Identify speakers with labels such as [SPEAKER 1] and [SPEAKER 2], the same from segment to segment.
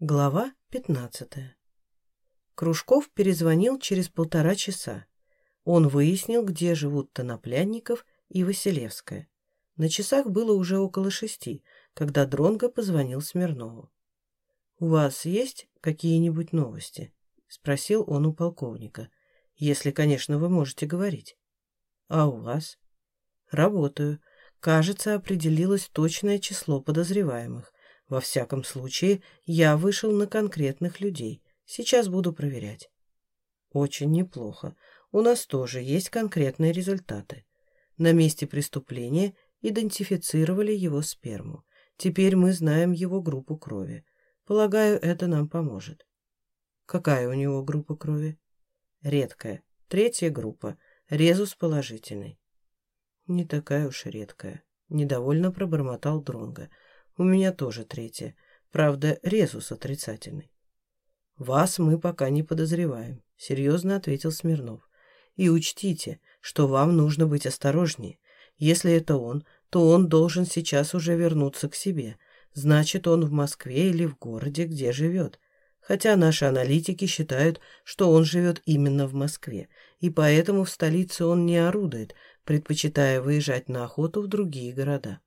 [SPEAKER 1] Глава пятнадцатая. Кружков перезвонил через полтора часа. Он выяснил, где живут Тоноплянников и Василевская. На часах было уже около шести, когда Дронго позвонил Смирнову. «У вас есть какие-нибудь новости?» — спросил он у полковника. «Если, конечно, вы можете говорить». «А у вас?» «Работаю. Кажется, определилось точное число подозреваемых. Во всяком случае, я вышел на конкретных людей. Сейчас буду проверять. Очень неплохо. У нас тоже есть конкретные результаты. На месте преступления идентифицировали его сперму. Теперь мы знаем его группу крови. Полагаю, это нам поможет. Какая у него группа крови? Редкая. Третья группа. Резус положительный. Не такая уж редкая. Недовольно пробормотал Дронга. У меня тоже третья. Правда, резус отрицательный. «Вас мы пока не подозреваем», — серьезно ответил Смирнов. «И учтите, что вам нужно быть осторожнее. Если это он, то он должен сейчас уже вернуться к себе. Значит, он в Москве или в городе, где живет. Хотя наши аналитики считают, что он живет именно в Москве, и поэтому в столице он не орудует, предпочитая выезжать на охоту в другие города.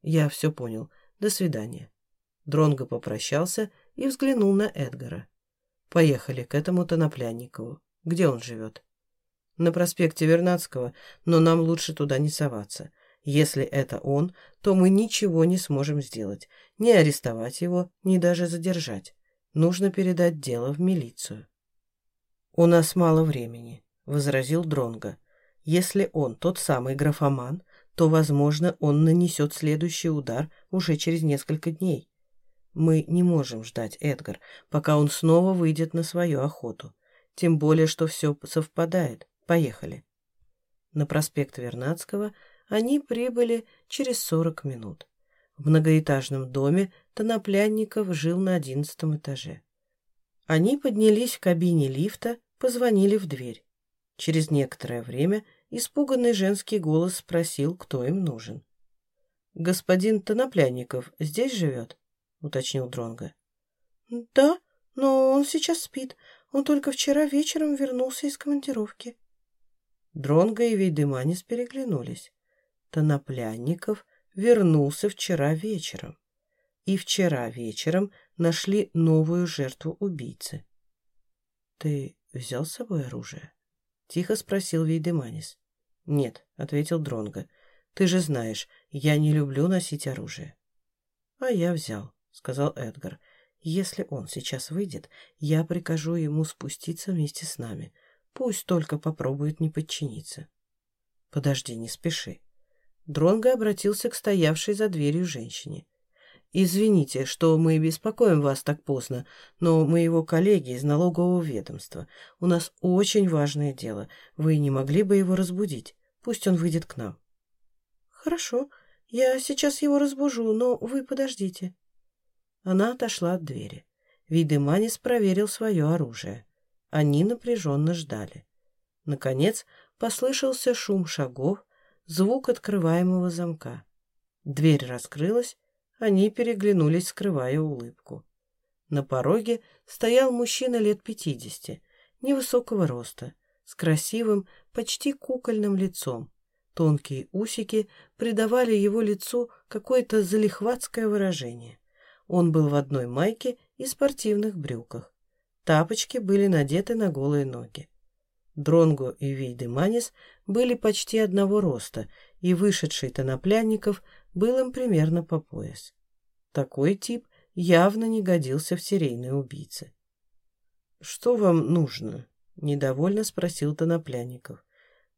[SPEAKER 1] Я все понял. До свидания». Дронго попрощался и взглянул на Эдгара. «Поехали к этому Тоноплянникову. Где он живет?» «На проспекте Вернадского, но нам лучше туда не соваться. Если это он, то мы ничего не сможем сделать. Ни арестовать его, ни даже задержать. Нужно передать дело в милицию». «У нас мало времени», — возразил Дронго. «Если он тот самый графоман, то, возможно, он нанесет следующий удар уже через несколько дней. Мы не можем ждать, Эдгар, пока он снова выйдет на свою охоту. Тем более, что все совпадает. Поехали. На проспект Вернадского они прибыли через сорок минут. В многоэтажном доме Тоноплянников жил на одиннадцатом этаже. Они поднялись в кабине лифта, позвонили в дверь. Через некоторое время испуганный женский голос спросил, кто им нужен. «Господин Тоноплянников здесь живет?» — уточнил Дронга. «Да, но он сейчас спит. Он только вчера вечером вернулся из командировки». Дронга и Вейдеманис переглянулись. Тоноплянников вернулся вчера вечером. И вчера вечером нашли новую жертву убийцы. «Ты взял с собой оружие?» — тихо спросил Вейдеманис. «Нет», — ответил Дронго. «Ты же знаешь, я не люблю носить оружие». «А я взял», — сказал Эдгар. «Если он сейчас выйдет, я прикажу ему спуститься вместе с нами. Пусть только попробует не подчиниться». «Подожди, не спеши». Дронго обратился к стоявшей за дверью женщине. «Извините, что мы беспокоим вас так поздно, но мы его коллеги из налогового ведомства. У нас очень важное дело. Вы не могли бы его разбудить? Пусть он выйдет к нам». «Хорошо, я сейчас его разбужу, но вы подождите». Она отошла от двери. Видеманис проверил свое оружие. Они напряженно ждали. Наконец послышался шум шагов, звук открываемого замка. Дверь раскрылась, они переглянулись, скрывая улыбку. На пороге стоял мужчина лет пятидесяти, невысокого роста, с красивым, почти кукольным лицом. Тонкие усики придавали его лицу какое-то залихватское выражение. Он был в одной майке и спортивных брюках. Тапочки были надеты на голые ноги. Дронго и Вейдеманис были почти одного роста, и вышедший Тоноплянников был им примерно по пояс. Такой тип явно не годился в серийные убийцы. «Что вам нужно?» — недовольно спросил Тоноплянников.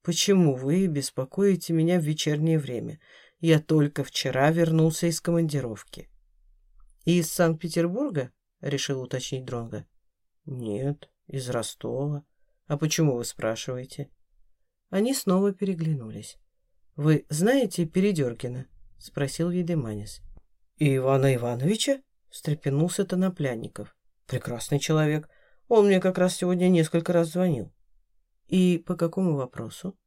[SPEAKER 1] «Почему вы беспокоите меня в вечернее время? Я только вчера вернулся из командировки». «Из Санкт-Петербурга?» — решил уточнить Дронга. «Нет, из Ростова. А почему вы спрашиваете?» Они снова переглянулись. «Вы знаете Передергина?» — спросил Видеманис. «И Ивана Ивановича?» — встрепенулся Тоноплянников. «Прекрасный человек. Он мне как раз сегодня несколько раз звонил». «И по какому вопросу?»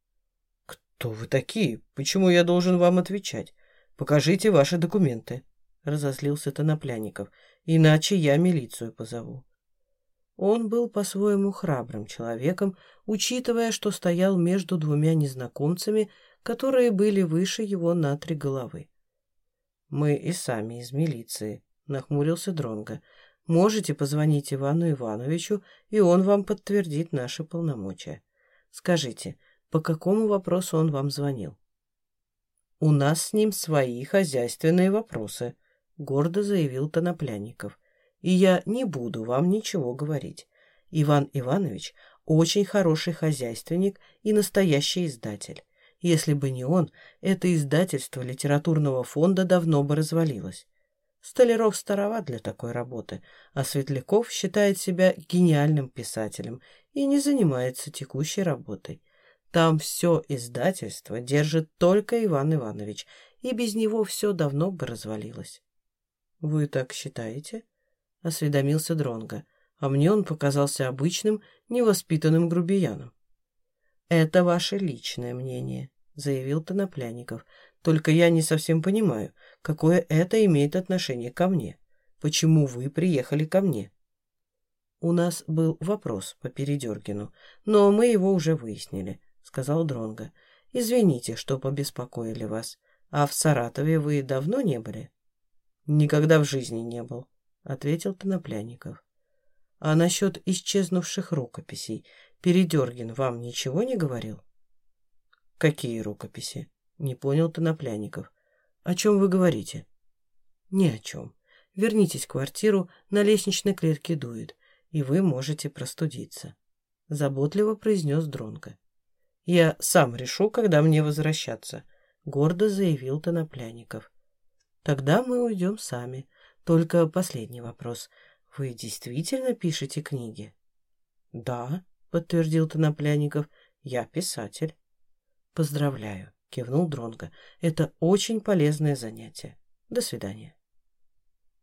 [SPEAKER 1] «Кто вы такие? Почему я должен вам отвечать? Покажите ваши документы», — разозлился Тоноплянников. иначе я милицию позову». Он был по-своему храбрым человеком, учитывая, что стоял между двумя незнакомцами, которые были выше его на три головы. «Мы и сами из милиции», — нахмурился Дронго. «Можете позвонить Ивану Ивановичу, и он вам подтвердит наши полномочия. Скажите, по какому вопросу он вам звонил?» «У нас с ним свои хозяйственные вопросы», — гордо заявил Тоноплянников. «И я не буду вам ничего говорить. Иван Иванович очень хороший хозяйственник и настоящий издатель. Если бы не он, это издательство литературного фонда давно бы развалилось. Столяров староват для такой работы, а Светляков считает себя гениальным писателем и не занимается текущей работой. Там все издательство держит только Иван Иванович, и без него все давно бы развалилось. — Вы так считаете? — осведомился Дронга, а мне он показался обычным, невоспитанным грубияном. — Это ваше личное мнение, — заявил Тоноплянников. — Только я не совсем понимаю, какое это имеет отношение ко мне. Почему вы приехали ко мне? — У нас был вопрос по Передергину, но мы его уже выяснили. — сказал Дронго. «Извините, что побеспокоили вас. А в Саратове вы давно не были?» «Никогда в жизни не был», — ответил Тоноплянников. «А насчет исчезнувших рукописей Передергин вам ничего не говорил?» «Какие рукописи?» — не понял Тоноплянников. «О чем вы говорите?» «Ни о чем. Вернитесь в квартиру, на лестничной клетке дует, и вы можете простудиться», — заботливо произнес Дронго. «Я сам решу, когда мне возвращаться», — гордо заявил Тоноплянников. «Тогда мы уйдем сами. Только последний вопрос. Вы действительно пишете книги?» «Да», — подтвердил Тоноплянников, — «я писатель». «Поздравляю», — кивнул Дронго. «Это очень полезное занятие. До свидания».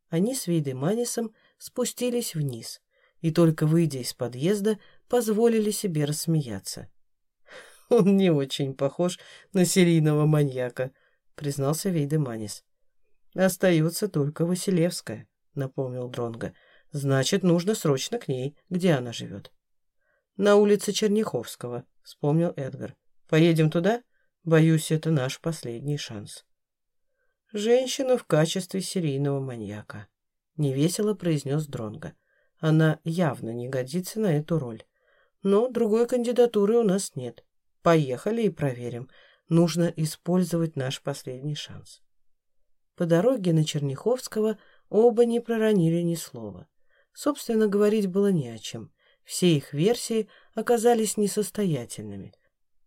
[SPEAKER 1] Они с Видой Манисом спустились вниз и, только выйдя из подъезда, позволили себе рассмеяться. «Он не очень похож на серийного маньяка», — признался Вейдеманис. «Остается только Василевская», — напомнил Дронга. «Значит, нужно срочно к ней. Где она живет?» «На улице Черняховского», — вспомнил Эдгар. «Поедем туда? Боюсь, это наш последний шанс». «Женщина в качестве серийного маньяка», — невесело произнес Дронга. «Она явно не годится на эту роль. Но другой кандидатуры у нас нет. Поехали и проверим. Нужно использовать наш последний шанс. По дороге на Черняховского оба не проронили ни слова. Собственно, говорить было не о чем. Все их версии оказались несостоятельными.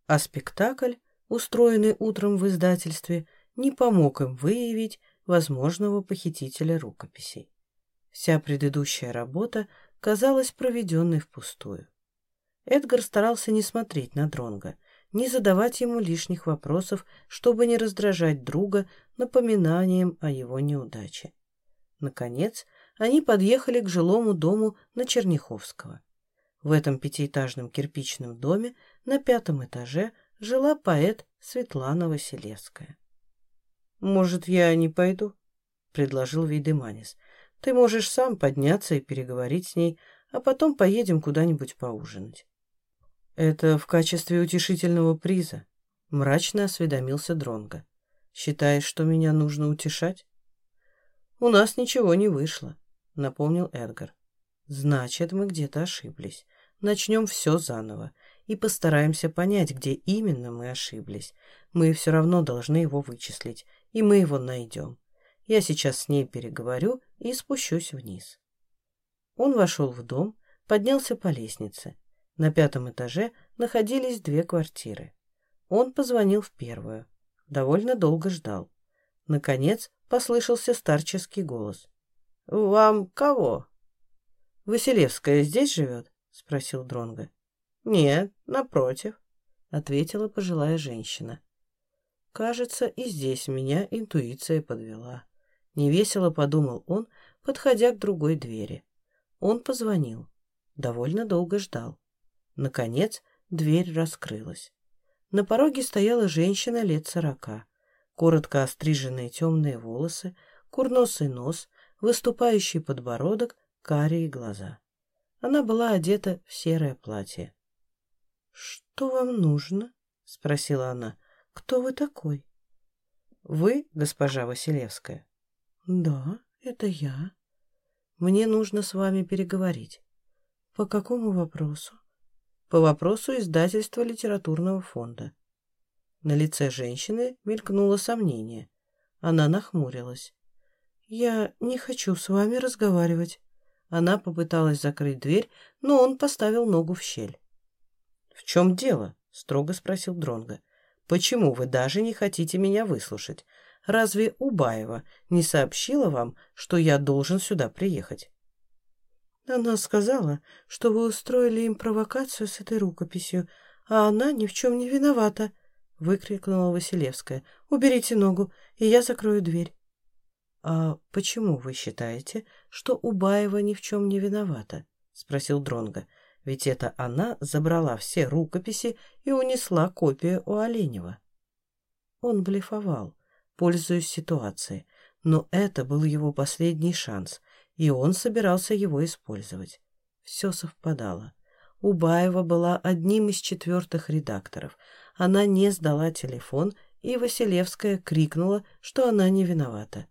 [SPEAKER 1] А спектакль, устроенный утром в издательстве, не помог им выявить возможного похитителя рукописей. Вся предыдущая работа казалась проведенной впустую. Эдгар старался не смотреть на Дронга — не задавать ему лишних вопросов, чтобы не раздражать друга напоминанием о его неудаче. Наконец, они подъехали к жилому дому на Черняховского. В этом пятиэтажном кирпичном доме на пятом этаже жила поэт Светлана Василевская. «Может, я не пойду?» — предложил Вейдеманис. «Ты можешь сам подняться и переговорить с ней, а потом поедем куда-нибудь поужинать». «Это в качестве утешительного приза», — мрачно осведомился Дронго. «Считаешь, что меня нужно утешать?» «У нас ничего не вышло», — напомнил Эдгар. «Значит, мы где-то ошиблись. Начнем все заново и постараемся понять, где именно мы ошиблись. Мы все равно должны его вычислить, и мы его найдем. Я сейчас с ней переговорю и спущусь вниз». Он вошел в дом, поднялся по лестнице на пятом этаже находились две квартиры. Он позвонил в первую. Довольно долго ждал. Наконец послышался старческий голос. «Вам кого?» «Василевская здесь живет?» — спросил Дронго. «Нет, напротив», — ответила пожилая женщина. «Кажется, и здесь меня интуиция подвела». Невесело подумал он, подходя к другой двери. Он позвонил. Довольно долго ждал. Наконец, дверь раскрылась. На пороге стояла женщина лет сорока. Коротко остриженные темные волосы, курносый нос, выступающий подбородок, карие глаза. Она была одета в серое платье. «Что вам нужно?» — спросила она. «Кто вы такой?» «Вы, госпожа Василевская?» «Да, это я. Мне нужно с вами переговорить». «По какому вопросу?» «По вопросу издательства литературного фонда». На лице женщины мелькнуло сомнение. Она нахмурилась. «Я не хочу с вами разговаривать». Она попыталась закрыть дверь, но он поставил ногу в щель. «В чем дело?» — строго спросил Дронга. «Почему вы даже не хотите меня выслушать? Разве Убаева не сообщила вам, что я должен сюда приехать?» Она сказала, что вы устроили им провокацию с этой рукописью, а она ни в чем не виновата, — выкрикнула Василевская. «Уберите ногу, и я закрою дверь». «А почему вы считаете, что Убаева ни в чем не виновата?» — спросил Дронга. «Ведь это она забрала все рукописи и унесла копию у Оленева». Он блефовал, пользуясь ситуацией, но это был его последний шанс, и он собирался его использовать. Все совпадало. Убаева была одним из четвертых редакторов. Она не сдала телефон, и Василевская крикнула, что она не виновата.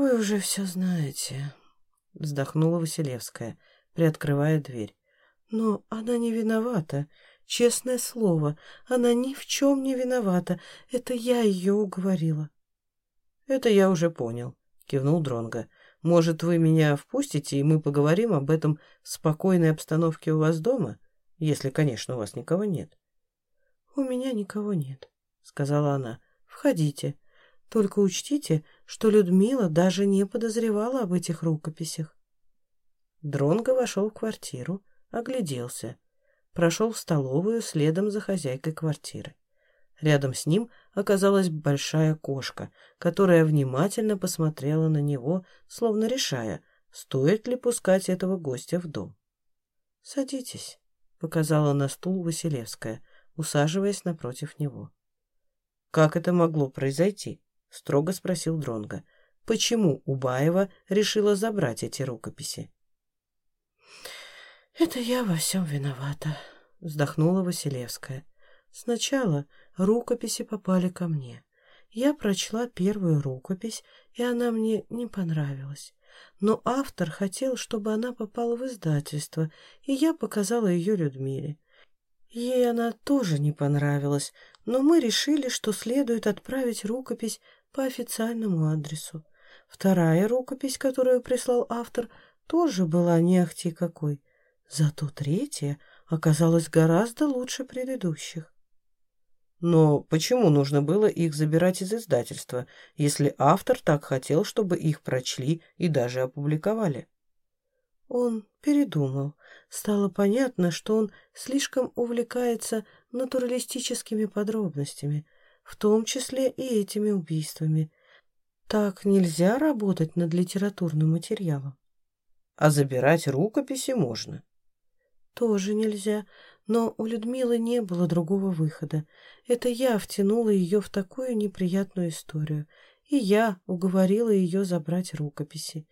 [SPEAKER 1] «Вы уже все знаете», — вздохнула Василевская, приоткрывая дверь. «Но она не виновата. Честное слово, она ни в чем не виновата. Это я ее уговорила». «Это я уже понял», — кивнул Дронга. «Может, вы меня впустите, и мы поговорим об этом в спокойной обстановке у вас дома, если, конечно, у вас никого нет?» «У меня никого нет», — сказала она. «Входите. Только учтите, что Людмила даже не подозревала об этих рукописях. Дронго вошел в квартиру, огляделся, прошел в столовую следом за хозяйкой квартиры. Рядом с ним оказалась большая кошка, которая внимательно посмотрела на него, словно решая, стоит ли пускать этого гостя в дом. «Садитесь», — показала на стул Василевская, усаживаясь напротив него. «Как это могло произойти?» — строго спросил Дронга. «Почему Убаева решила забрать эти рукописи?» «Это я во всем виновата», — вздохнула Василевская. «Сначала рукописи попали ко мне. Я прочла первую рукопись, и она мне не понравилась. Но автор хотел, чтобы она попала в издательство, и я показала ее Людмиле. Ей она тоже не понравилась, но мы решили, что следует отправить рукопись по официальному адресу. Вторая рукопись, которую прислал автор, тоже была не ахти какой. Зато третья оказалась гораздо лучше предыдущих. Но почему нужно было их забирать из издательства, если автор так хотел, чтобы их прочли и даже опубликовали? Он передумал. Стало понятно, что он слишком увлекается натуралистическими подробностями – в том числе и этими убийствами. Так нельзя работать над литературным материалом. А забирать рукописи можно. Тоже нельзя, но у Людмилы не было другого выхода. Это я втянула ее в такую неприятную историю, и я уговорила ее забрать рукописи.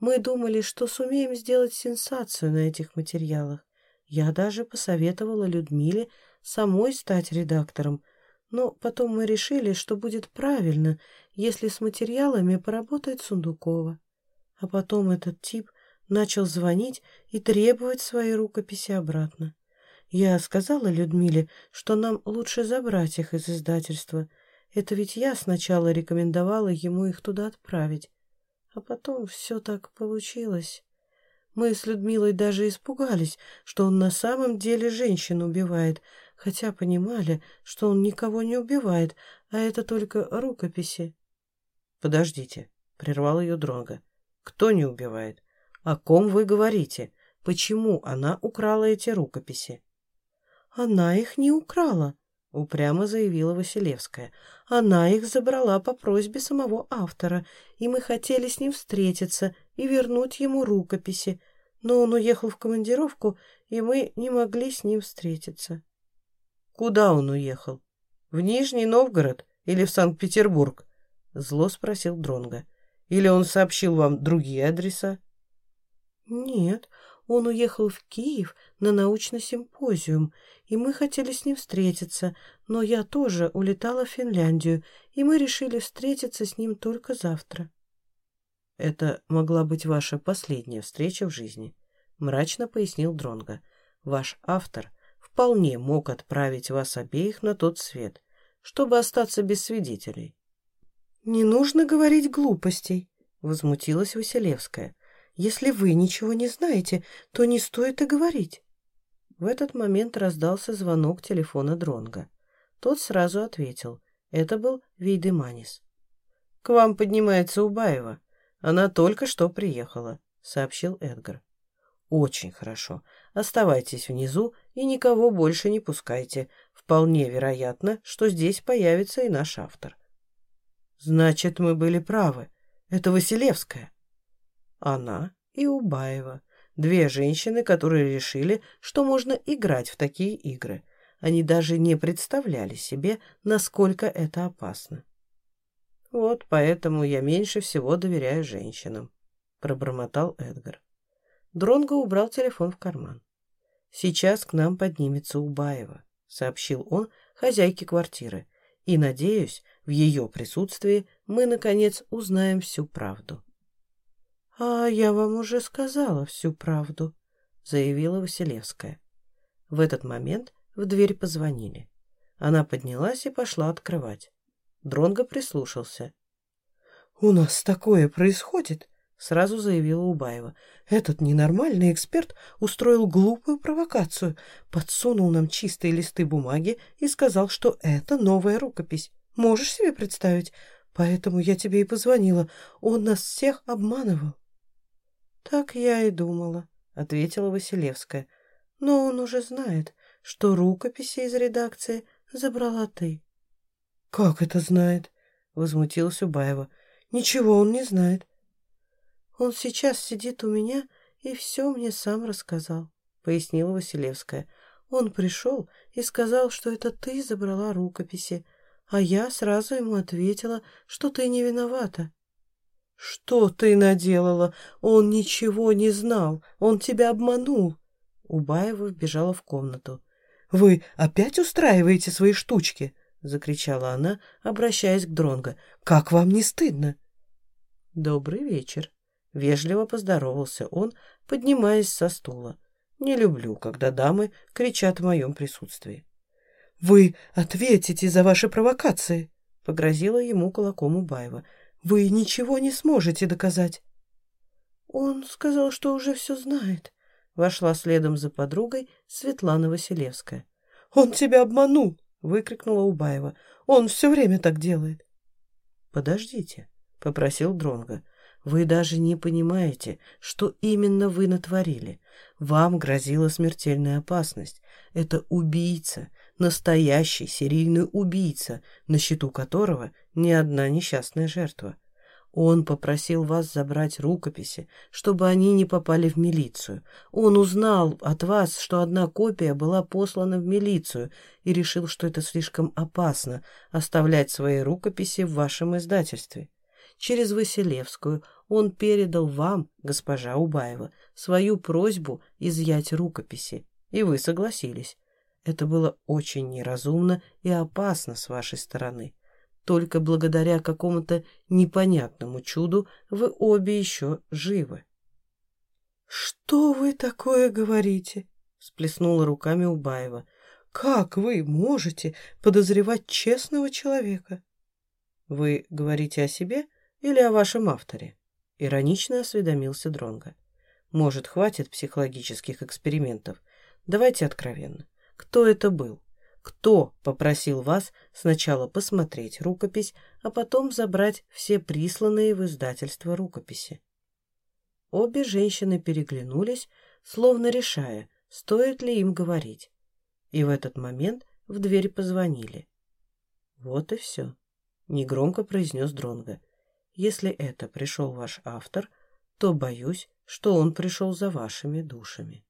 [SPEAKER 1] Мы думали, что сумеем сделать сенсацию на этих материалах. Я даже посоветовала Людмиле самой стать редактором – но потом мы решили, что будет правильно, если с материалами поработает Сундукова. А потом этот тип начал звонить и требовать свои рукописи обратно. Я сказала Людмиле, что нам лучше забрать их из издательства. Это ведь я сначала рекомендовала ему их туда отправить. А потом все так получилось. Мы с Людмилой даже испугались, что он на самом деле женщин убивает, хотя понимали, что он никого не убивает, а это только рукописи. «Подождите», — прервал ее Дронго. «Кто не убивает? О ком вы говорите? Почему она украла эти рукописи?» «Она их не украла», — упрямо заявила Василевская. «Она их забрала по просьбе самого автора, и мы хотели с ним встретиться и вернуть ему рукописи, но он уехал в командировку, и мы не могли с ним встретиться». Куда он уехал? В Нижний Новгород или в Санкт-Петербург? Зло спросил Дронга. Или он сообщил вам другие адреса?
[SPEAKER 2] Нет, он уехал в Киев на научный симпозиум, и мы хотели с ним встретиться, но я тоже улетала в Финляндию, и мы решили встретиться с ним только завтра.
[SPEAKER 1] Это могла быть ваша последняя встреча в жизни, мрачно пояснил Дронга. Ваш автор вполне мог отправить вас обеих на тот свет, чтобы остаться без свидетелей.
[SPEAKER 2] «Не нужно говорить глупостей», — возмутилась Василевская. «Если вы ничего не знаете, то не стоит и говорить».
[SPEAKER 1] В этот момент раздался звонок телефона Дронга. Тот сразу ответил. Это был Вейдеманис. «К вам поднимается Убаева. Она только что приехала», — сообщил Эдгар. «Очень хорошо. Оставайтесь внизу и никого больше не пускайте. Вполне вероятно, что здесь появится и наш автор». «Значит, мы были правы. Это Василевская». «Она и Убаева. Две женщины, которые решили, что можно играть в такие игры. Они даже не представляли себе, насколько это опасно. Вот поэтому я меньше всего доверяю женщинам, пробормотал Эдгар. Дронго убрал телефон в карман. Сейчас к нам поднимется Убаева, сообщил он хозяйке квартиры. И надеюсь, в ее присутствии мы наконец узнаем всю правду.
[SPEAKER 2] «А я вам уже сказала всю правду», — заявила Василевская.
[SPEAKER 1] В этот момент в дверь позвонили. Она поднялась и пошла открывать. Дронго прислушался.
[SPEAKER 2] «У нас такое происходит», — сразу заявила Убаева. «Этот ненормальный эксперт устроил глупую провокацию, подсунул нам чистые листы бумаги и сказал, что это новая рукопись. Можешь себе представить? Поэтому я тебе и позвонила. Он нас всех обманывал».
[SPEAKER 1] «Так я и думала», — ответила Василевская.
[SPEAKER 2] «Но он уже знает, что рукописи из редакции забрала ты».
[SPEAKER 1] «Как это знает?» — возмутилась Убаева. «Ничего он не знает».
[SPEAKER 2] «Он сейчас сидит у меня и все мне сам рассказал», — пояснила Василевская. «Он пришел и сказал, что это ты забрала рукописи, а я сразу ему ответила, что ты не виновата.
[SPEAKER 1] «Что ты наделала? Он ничего не знал. Он тебя обманул». Убаева вбежала в комнату. «Вы опять устраиваете свои штучки?» — закричала она, обращаясь к Дронго. «Как вам не стыдно?» «Добрый вечер», — вежливо поздоровался он, поднимаясь со стула. «Не люблю, когда дамы кричат в моем присутствии».
[SPEAKER 2] «Вы ответите за ваши провокации», —
[SPEAKER 1] погрозила ему кулаком Убаева. Вы ничего не сможете доказать.
[SPEAKER 2] Он сказал, что уже все знает.
[SPEAKER 1] Вошла следом за подругой Светлана Василевская.
[SPEAKER 2] Он тебя обманул, выкрикнула Убаева. Он все время так делает.
[SPEAKER 1] Подождите, попросил Дронга. Вы даже не понимаете, что именно вы натворили. Вам грозила смертельная опасность. Это убийца, настоящий серийный убийца, на счету которого ни одна несчастная жертва. Он попросил вас забрать рукописи, чтобы они не попали в милицию. Он узнал от вас, что одна копия была послана в милицию и решил, что это слишком опасно оставлять свои рукописи в вашем издательстве. Через Василевскую он передал вам, госпожа Убаева, свою просьбу изъять рукописи, и вы согласились. Это было очень неразумно и опасно с вашей стороны. Только благодаря какому-то непонятному чуду вы обе еще живы.
[SPEAKER 2] «Что вы такое говорите?» — сплеснула руками Убаева. «Как вы можете подозревать честного человека?»
[SPEAKER 1] «Вы говорите о себе или о вашем авторе?» — иронично осведомился Дронга. «Может, хватит психологических экспериментов? Давайте откровенно. Кто это был? Кто попросил вас сначала посмотреть рукопись, а потом забрать все присланные в издательство рукописи? Обе женщины переглянулись, словно решая, стоит ли им говорить. И в этот момент в дверь позвонили. «Вот и все», — негромко произнес Дронго. «Если это пришел ваш автор, то боюсь, что он пришел за вашими душами».